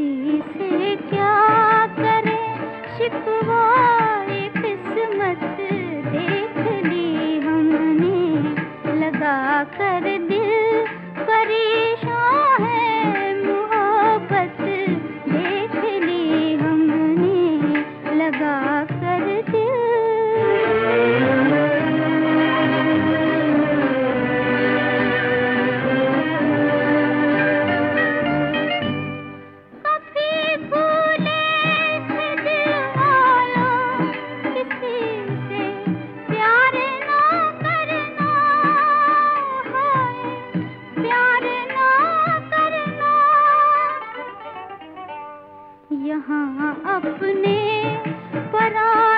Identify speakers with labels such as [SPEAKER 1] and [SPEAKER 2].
[SPEAKER 1] किसी से क्या करें? शिकवा किस्मत। यहाँ अपने पराए